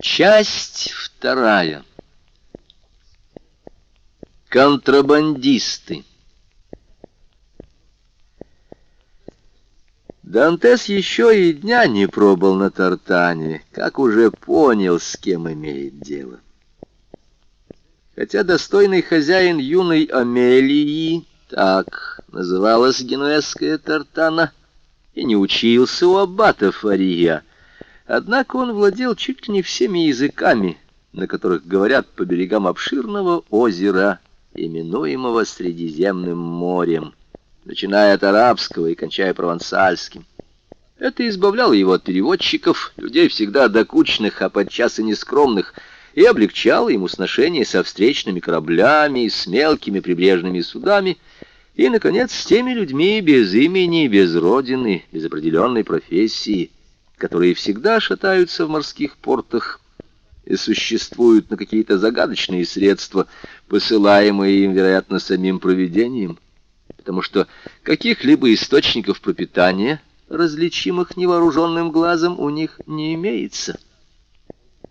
Часть вторая. Контрабандисты. Дантес еще и дня не пробыл на Тартане, как уже понял, с кем имеет дело. Хотя достойный хозяин юной Амелии, так называлась генуэзская Тартана, и не учился у аббата Фария, Однако он владел чуть ли не всеми языками, на которых говорят по берегам обширного озера, именуемого Средиземным морем, начиная от арабского и кончая провансальским. Это избавляло его от переводчиков, людей всегда докучных, а подчас и нескромных, и облегчало ему сношение со встречными кораблями, с мелкими прибрежными судами и, наконец, с теми людьми без имени, без родины, без определенной профессии — которые всегда шатаются в морских портах и существуют на какие-то загадочные средства, посылаемые им, вероятно, самим провидением, потому что каких-либо источников пропитания, различимых невооруженным глазом, у них не имеется.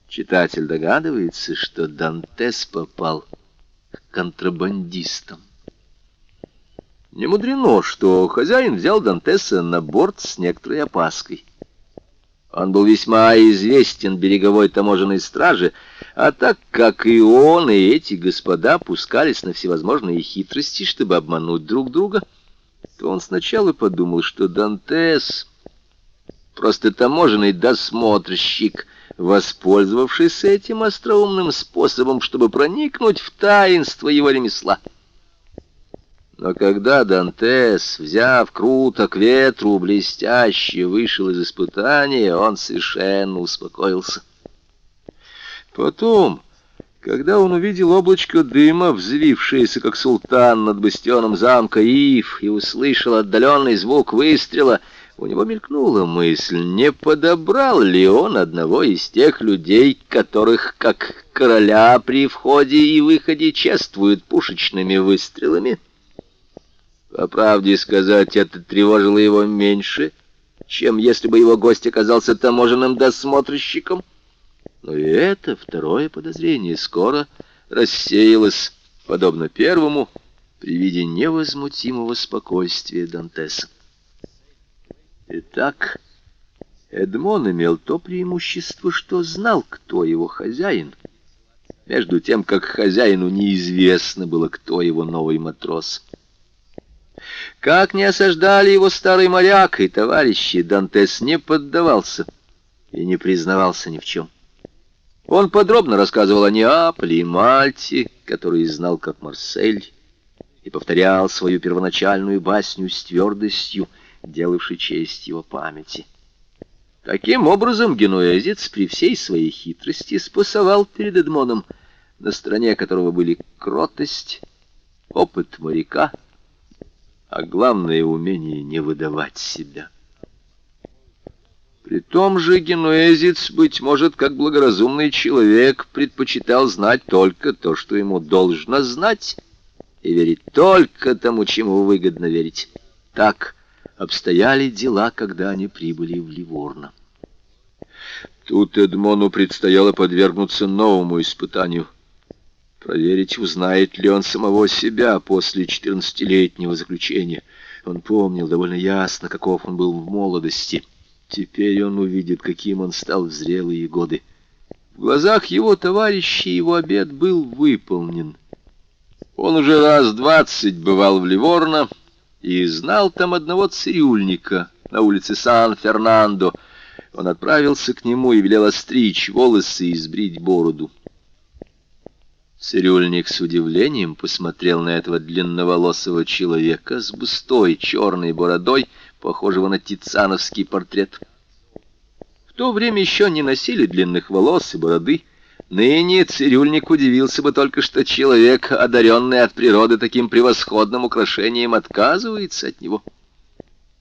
Читатель догадывается, что Дантес попал к контрабандистам. Не мудрено, что хозяин взял Дантеса на борт с некоторой опаской. Он был весьма известен береговой таможенной страже, а так как и он, и эти господа пускались на всевозможные хитрости, чтобы обмануть друг друга, то он сначала подумал, что Дантес просто таможенный досмотрщик, воспользовавшийся этим остроумным способом, чтобы проникнуть в таинство его ремесла. Но когда Дантес, взяв круто к ветру, блестяще вышел из испытания, он совершенно успокоился. Потом, когда он увидел облачко дыма, взвившееся, как султан над бастионом замка Ив, и услышал отдаленный звук выстрела, у него мелькнула мысль, не подобрал ли он одного из тех людей, которых, как короля при входе и выходе, чествуют пушечными выстрелами. По правде сказать, это тревожило его меньше, чем если бы его гость оказался таможенным досмотрщиком. Но и это второе подозрение скоро рассеялось, подобно первому, при виде невозмутимого спокойствия Дантеса. Итак, Эдмон имел то преимущество, что знал, кто его хозяин, между тем, как хозяину неизвестно было, кто его новый матрос — как не осаждали его старый моряк и товарищи, Дантес не поддавался и не признавался ни в чем. Он подробно рассказывал о Неаполе и Мальте, который знал как Марсель, и повторял свою первоначальную басню с твердостью, делавшей честь его памяти. Таким образом, генуэзец при всей своей хитрости спасовал перед Эдмоном, на стороне которого были кротость, опыт моряка — а главное — умение не выдавать себя. При том же генуэзец, быть может, как благоразумный человек, предпочитал знать только то, что ему должно знать, и верить только тому, чему выгодно верить. Так обстояли дела, когда они прибыли в Ливорно. Тут Эдмону предстояло подвергнуться новому испытанию — проверить, узнает ли он самого себя после четырнадцатилетнего заключения. Он помнил довольно ясно, каков он был в молодости. Теперь он увидит, каким он стал в зрелые годы. В глазах его товарищей его обед был выполнен. Он уже раз двадцать бывал в Ливорно и знал там одного цирюльника на улице Сан-Фернандо. Он отправился к нему и велел остричь волосы и сбрить бороду. Цирюльник с удивлением посмотрел на этого длинноволосого человека с густой черной бородой, похожего на тициановский портрет. В то время еще не носили длинных волос и бороды. Ныне цирюльник удивился бы только, что человек, одаренный от природы таким превосходным украшением, отказывается от него.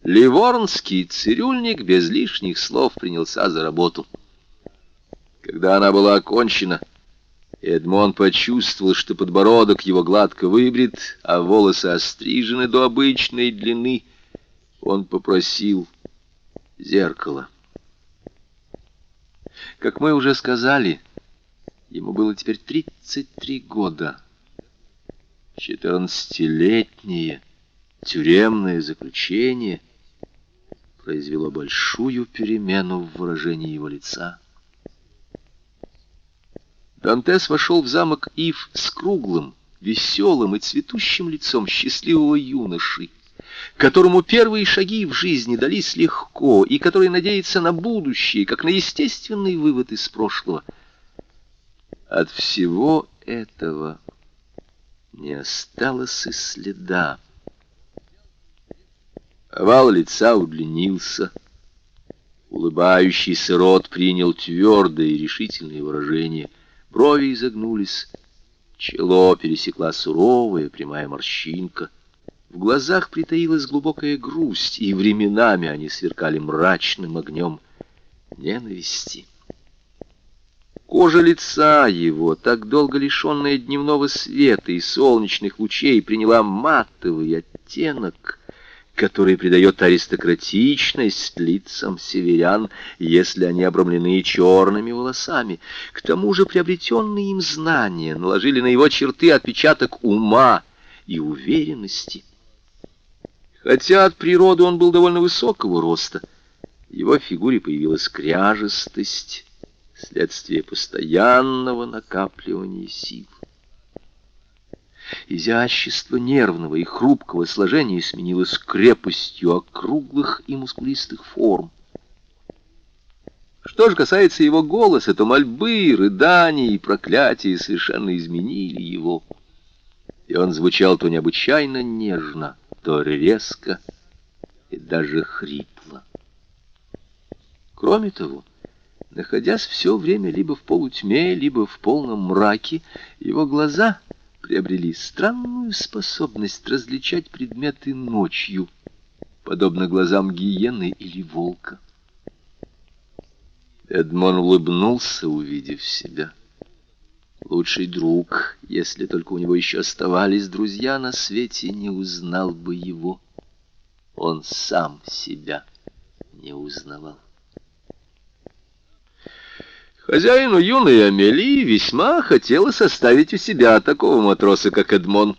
Ливорнский цирюльник без лишних слов принялся за работу. Когда она была окончена, Эдмон почувствовал, что подбородок его гладко выбрит, а волосы острижены до обычной длины. Он попросил зеркало. Как мы уже сказали, ему было теперь 33 года. Четырнадцатилетнее тюремное заключение произвело большую перемену в выражении его лица. Дантес вошел в замок Ив с круглым, веселым и цветущим лицом счастливого юноши, которому первые шаги в жизни дались легко и который надеется на будущее, как на естественный вывод из прошлого. От всего этого не осталось и следа. Овал лица удлинился. Улыбающийся рот принял твердое и решительное выражение. Брови изогнулись. Чело пересекла суровая прямая морщинка. В глазах притаилась глубокая грусть, и временами они сверкали мрачным огнем ненависти. Кожа лица его, так долго лишенная дневного света и солнечных лучей, приняла матовый оттенок, который придает аристократичность лицам северян, если они обрамлены черными волосами. К тому же приобретенные им знания наложили на его черты отпечаток ума и уверенности. Хотя от природы он был довольно высокого роста, в его фигуре появилась кряжестость, следствие постоянного накапливания сил. Изящество нервного и хрупкого сложения сменилось крепостью округлых и мускулистых форм. Что же касается его голоса, то мольбы, рыдания и проклятия совершенно изменили его. И он звучал то необычайно нежно, то резко и даже хрипло. Кроме того, находясь все время либо в полутьме, либо в полном мраке, его глаза приобрели странную способность различать предметы ночью, подобно глазам гиены или волка. Эдмон улыбнулся, увидев себя. Лучший друг, если только у него еще оставались друзья на свете, не узнал бы его. Он сам себя не узнавал. Хозяину юной Амелии весьма хотелось оставить у себя такого матроса, как Эдмон,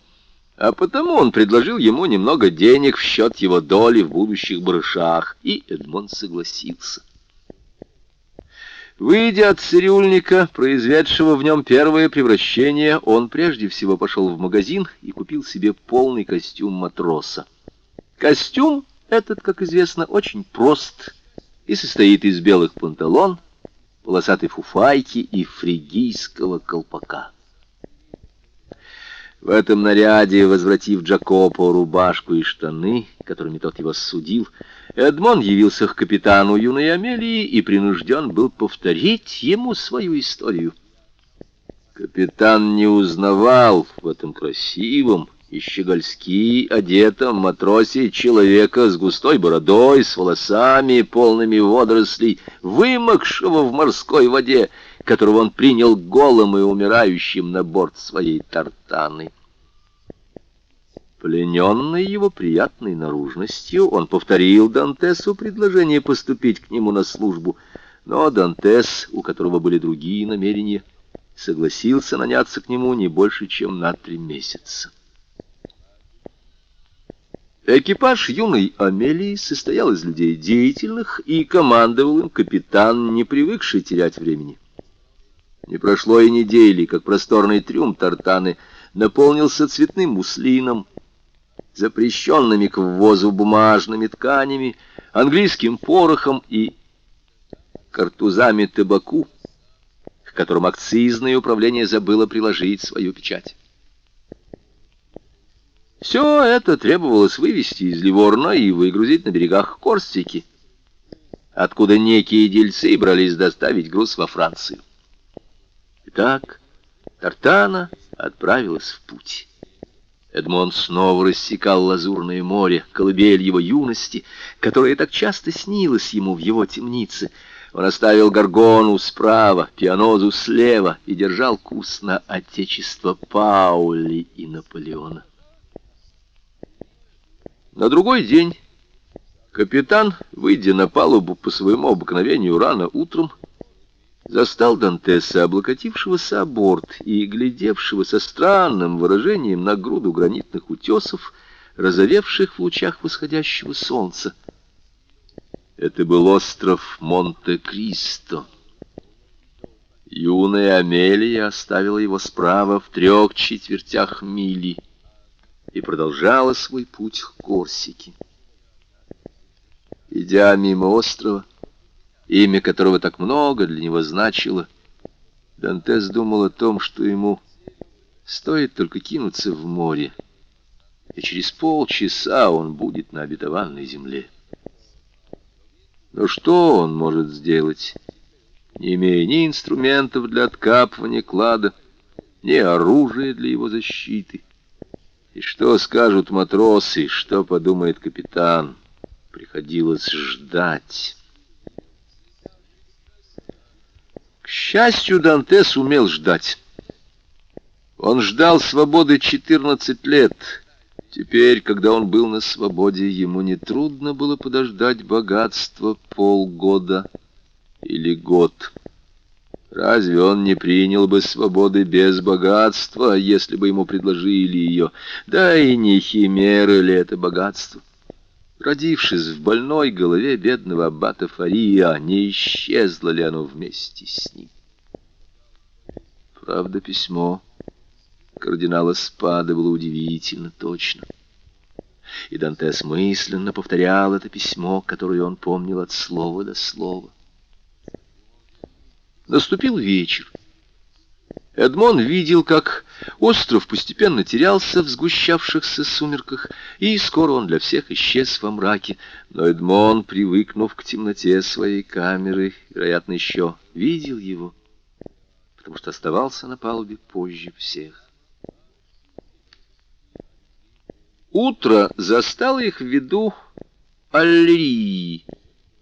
а потому он предложил ему немного денег в счет его доли в будущих барышах, и Эдмон согласился. Выйдя от цирюльника, произведшего в нем первое превращение, он прежде всего пошел в магазин и купил себе полный костюм матроса. Костюм этот, как известно, очень прост и состоит из белых панталон, полосатой фуфайки и фригийского колпака. В этом наряде, возвратив Джакопо рубашку и штаны, которыми тот его судил, Эдмон явился к капитану юной Амелии и принужден был повторить ему свою историю. Капитан не узнавал в этом красивом, и щегольски одетом матросе человека с густой бородой, с волосами, полными водорослей, вымокшего в морской воде, которого он принял голым и умирающим на борт своей тартаны. Плененный его приятной наружностью, он повторил Дантесу предложение поступить к нему на службу, но Дантес, у которого были другие намерения, согласился наняться к нему не больше, чем на три месяца. Экипаж юной Амелии состоял из людей деятельных, и командовал им капитан, не привыкший терять времени. Не прошло и недели, как просторный трюм Тартаны наполнился цветным муслином, запрещенными к ввозу бумажными тканями, английским порохом и картузами табаку, к которым акцизное управление забыло приложить свою печать. Все это требовалось вывести из Ливорна и выгрузить на берегах Корстики, откуда некие дельцы брались доставить груз во Францию. Итак, Тартана отправилась в путь. Эдмон снова рассекал лазурное море, колыбель его юности, которая так часто снилась ему в его темнице. Он оставил Гаргону справа, Пианозу слева и держал курс на отечество Паули и Наполеона. На другой день капитан, выйдя на палубу по своему обыкновению рано утром, застал Дантеса, облокотившегося о борт и глядевшего со странным выражением на груду гранитных утесов, разовевших в лучах восходящего солнца. Это был остров Монте-Кристо. Юная Амелия оставила его справа в трех четвертях мили и продолжала свой путь к Корсике. Идя мимо острова, имя которого так много для него значило, Дантес думал о том, что ему стоит только кинуться в море, и через полчаса он будет на обетованной земле. Но что он может сделать, не имея ни инструментов для откапывания клада, ни оружия для его защиты? И что скажут матросы, что подумает капитан? Приходилось ждать. К счастью, Дантес умел ждать. Он ждал свободы 14 лет. Теперь, когда он был на свободе, ему нетрудно было подождать богатства полгода или год. Разве он не принял бы свободы без богатства, если бы ему предложили ее? Да и не химера ли это богатство? Родившись в больной голове бедного аббата Фария, не исчезло ли оно вместе с ним? Правда, письмо кардинала Спада было удивительно точно. И Дантес мысленно повторял это письмо, которое он помнил от слова до слова. Наступил вечер. Эдмон видел, как остров постепенно терялся в сгущавшихся сумерках, и скоро он для всех исчез во мраке. Но Эдмон, привыкнув к темноте своей камеры, вероятно, еще видел его, потому что оставался на палубе позже всех. Утро застало их в виду Аллерии.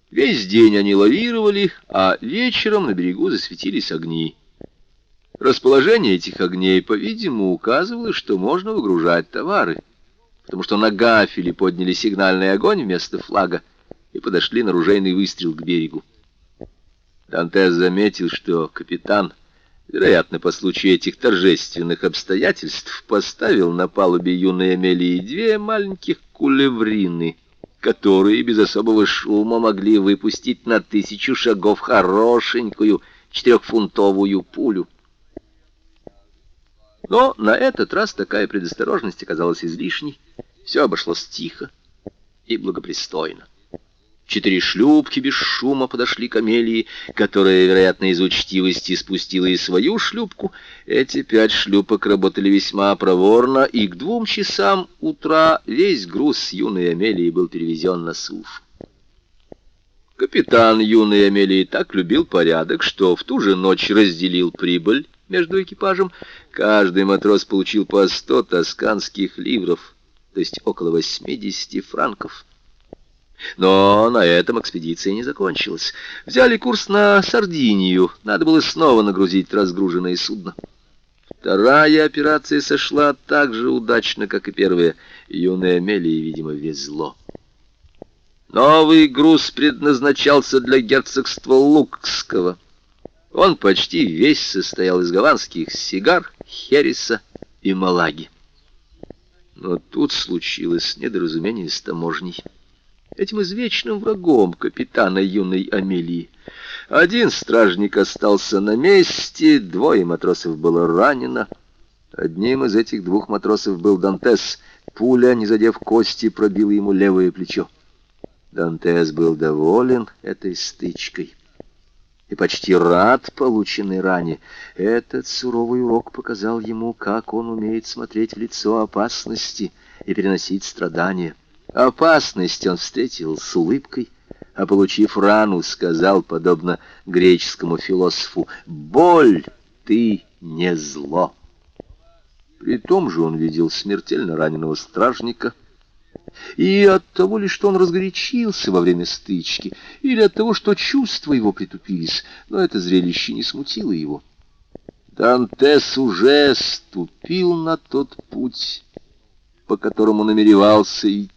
Весь день они лавировали, а вечером на берегу засветились огни. Расположение этих огней, по-видимому, указывало, что можно выгружать товары, потому что на гафеле подняли сигнальный огонь вместо флага и подошли на ружейный выстрел к берегу. Дантес заметил, что капитан, вероятно, по случаю этих торжественных обстоятельств, поставил на палубе юной Амелии две маленьких кулеврины, которые без особого шума могли выпустить на тысячу шагов хорошенькую четырехфунтовую пулю. Но на этот раз такая предосторожность оказалась излишней. Все обошлось тихо и благопристойно. Четыре шлюпки без шума подошли к Амелии, которая, вероятно, из учтивости спустила и свою шлюпку. Эти пять шлюпок работали весьма проворно, и к двум часам утра весь груз юной Амелии был перевезен на сушу. Капитан юной Амелии так любил порядок, что в ту же ночь разделил прибыль между экипажем. Каждый матрос получил по сто тосканских ливров, то есть около 80 франков. Но на этом экспедиция не закончилась. Взяли курс на Сардинию. Надо было снова нагрузить разгруженное судно. Вторая операция сошла так же удачно, как и первая. Юной Амелии, видимо, везло. Новый груз предназначался для герцогства Лукского. Он почти весь состоял из гаванских сигар, хереса и малаги. Но тут случилось недоразумение с таможней. Этим извечным врагом капитана юной Амелии. Один стражник остался на месте, двое матросов было ранено. Одним из этих двух матросов был Дантес. Пуля, не задев кости, пробила ему левое плечо. Дантес был доволен этой стычкой и почти рад полученной ране. Этот суровый урок показал ему, как он умеет смотреть в лицо опасности и переносить страдания. Опасность он встретил с улыбкой, а, получив рану, сказал, подобно греческому философу, «Боль, ты не зло». При том же он видел смертельно раненого стражника — и от того ли, что он разгорячился во время стычки, или от того, что чувства его притупились, но это зрелище не смутило его. Дантес уже ступил на тот путь, по которому намеревался идти,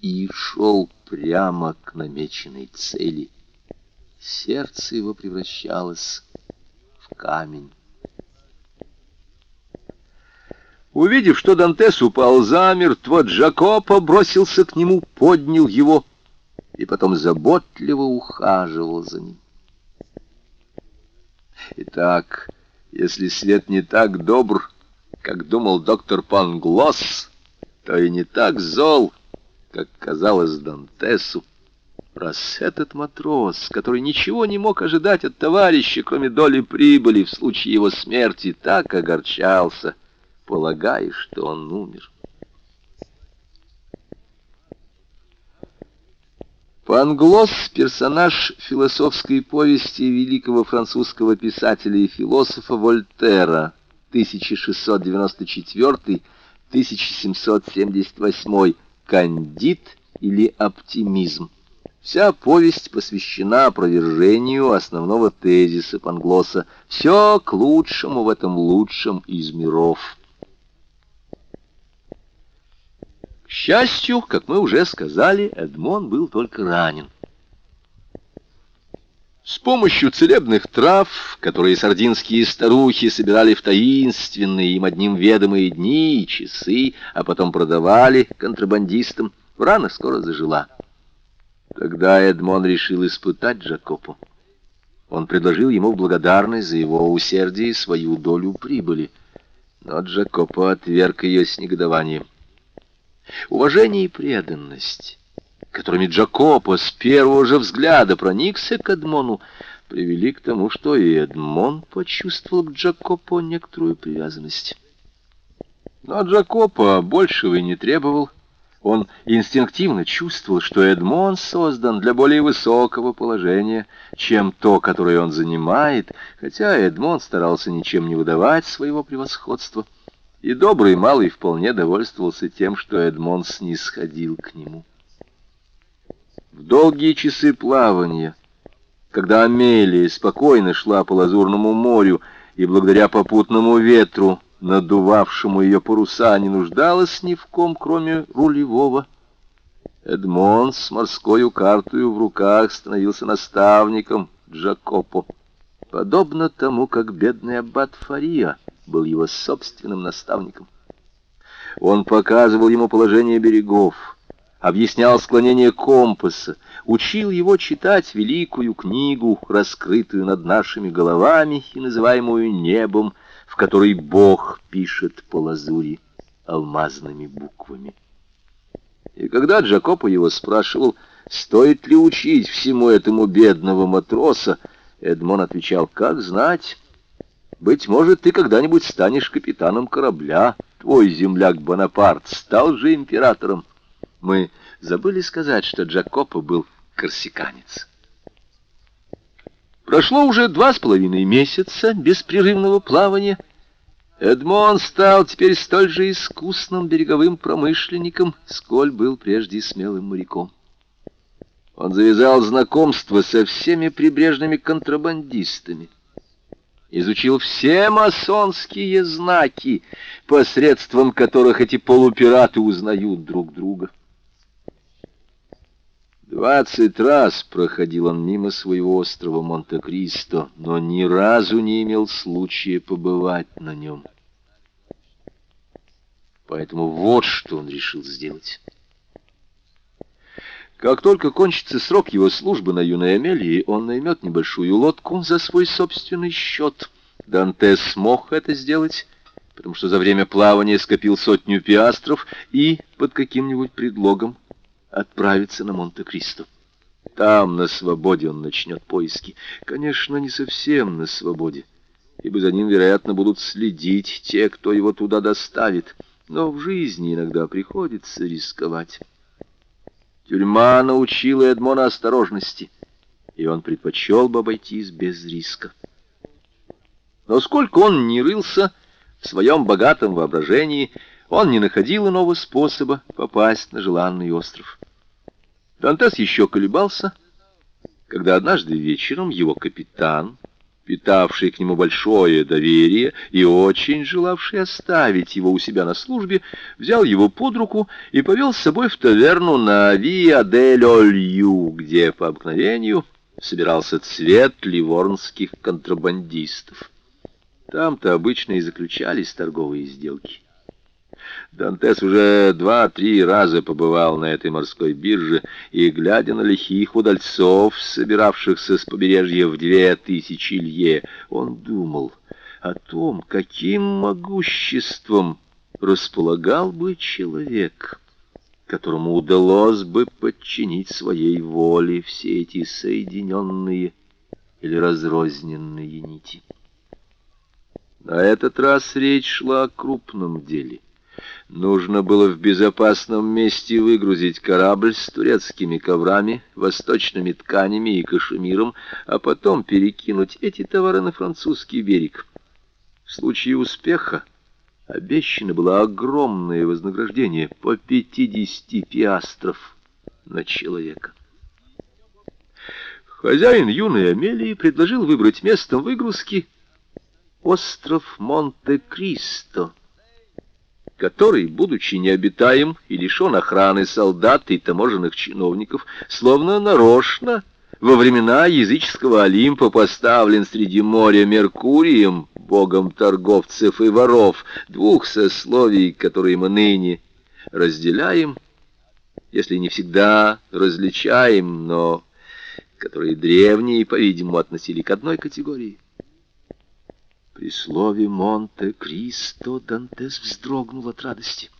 и шел прямо к намеченной цели. Сердце его превращалось камень. Увидев, что Дантес упал замертво, Джакопо бросился к нему, поднял его и потом заботливо ухаживал за ним. Итак, если свет не так добр, как думал доктор Панглос, то и не так зол, как казалось Дантесу. Раз этот матрос, который ничего не мог ожидать от товарища, кроме доли прибыли в случае его смерти, так огорчался, полагая, что он умер. Панглос — персонаж философской повести великого французского писателя и философа Вольтера, 1694-1778, «Кандид» или «Оптимизм». Вся повесть посвящена опровержению основного тезиса Панглоса «Все к лучшему в этом лучшем из миров». К счастью, как мы уже сказали, Эдмон был только ранен. С помощью целебных трав, которые сардинские старухи собирали в таинственные им одним ведомые дни и часы, а потом продавали контрабандистам, рана скоро зажила. Тогда Эдмон решил испытать Джакопу. Он предложил ему в благодарность за его усердие свою долю прибыли, но Джакопо отверг ее с негодованием. Уважение и преданность, которыми Джакопо с первого же взгляда проникся к Эдмону, привели к тому, что и Эдмон почувствовал к Джакопо некоторую привязанность. Но Джакопо большего и не требовал. Он инстинктивно чувствовал, что Эдмон создан для более высокого положения, чем то, которое он занимает, хотя Эдмон старался ничем не выдавать своего превосходства и добрый малый вполне довольствовался тем, что Эдмон снисходил к нему. В долгие часы плавания, когда Амелия спокойно шла по лазурному морю и благодаря попутному ветру, надувавшему ее паруса, не нуждалась ни в ком, кроме рулевого, Эдмон с морской картою в руках становился наставником Джакопо, подобно тому, как бедный аббат Фария — был его собственным наставником. Он показывал ему положение берегов, объяснял склонение компаса, учил его читать великую книгу, раскрытую над нашими головами и называемую небом, в которой Бог пишет по лазури алмазными буквами. И когда Джакопо его спрашивал, стоит ли учить всему этому бедного матроса, Эдмон отвечал, как знать, быть может, ты когда-нибудь станешь капитаном корабля. Твой земляк Бонапарт стал же императором. Мы забыли сказать, что Джакопо был корсиканец. Прошло уже два с половиной месяца беспрерывного плавания. Эдмон стал теперь столь же искусным береговым промышленником, сколь был прежде смелым моряком. Он завязал знакомство со всеми прибрежными контрабандистами изучил все масонские знаки, посредством которых эти полупираты узнают друг друга. Двадцать раз проходил он мимо своего острова Монте-Кристо, но ни разу не имел случая побывать на нем. Поэтому вот что он решил сделать. Как только кончится срок его службы на юной Амелии, он наймет небольшую лодку за свой собственный счет. Данте смог это сделать, потому что за время плавания скопил сотню пиастров и под каким-нибудь предлогом отправится на Монте-Кристо. Там, на свободе, он начнет поиски. Конечно, не совсем на свободе, ибо за ним, вероятно, будут следить те, кто его туда доставит. Но в жизни иногда приходится рисковать. Тюрьма научила Эдмона осторожности, и он предпочел бы обойтись без риска. Но сколько он не рылся в своем богатом воображении, он не находил иного способа попасть на желанный остров. Дантес еще колебался, когда однажды вечером его капитан, питавший к нему большое доверие и очень желавший оставить его у себя на службе, взял его под руку и повел с собой в таверну на Виа дель Олью, где по обыкновению собирался цвет ливорнских контрабандистов. Там-то обычно и заключались торговые сделки. Дантес уже два-три раза побывал на этой морской бирже, и, глядя на лихих удальцов, собиравшихся с побережья в две тысячи лье, он думал о том, каким могуществом располагал бы человек, которому удалось бы подчинить своей воле все эти соединенные или разрозненные нити. На этот раз речь шла о крупном деле. Нужно было в безопасном месте выгрузить корабль с турецкими коврами, восточными тканями и кашемиром, а потом перекинуть эти товары на французский берег. В случае успеха обещано было огромное вознаграждение по 50 пиастров на человека. Хозяин юной Амелии предложил выбрать местом выгрузки остров Монте-Кристо который, будучи необитаем и лишен охраны солдат и таможенных чиновников, словно нарочно во времена языческого Олимпа поставлен среди моря Меркурием, богом торговцев и воров, двух сословий, которые мы ныне разделяем, если не всегда различаем, но которые древние, по-видимому, относили к одной категории. При слове «Монте-Кристо» Дантес вздрогнул от радости.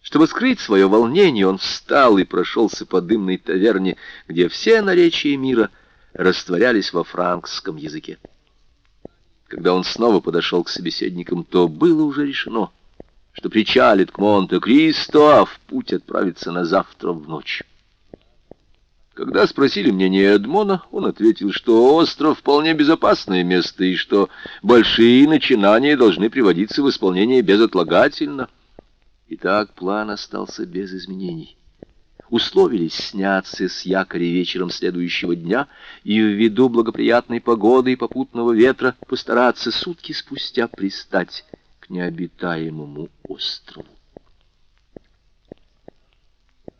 Чтобы скрыть свое волнение, он встал и прошелся по дымной таверне, где все наречия мира растворялись во франкском языке. Когда он снова подошел к собеседникам, то было уже решено, что причалит к Монте-Кристо, а в путь отправится на завтра в ночь. Когда спросили мнение Эдмона, он ответил, что остров вполне безопасное место и что большие начинания должны приводиться в исполнение безотлагательно. Итак, план остался без изменений. Условились сняться с якоря вечером следующего дня и ввиду благоприятной погоды и попутного ветра постараться сутки спустя пристать к необитаемому острову.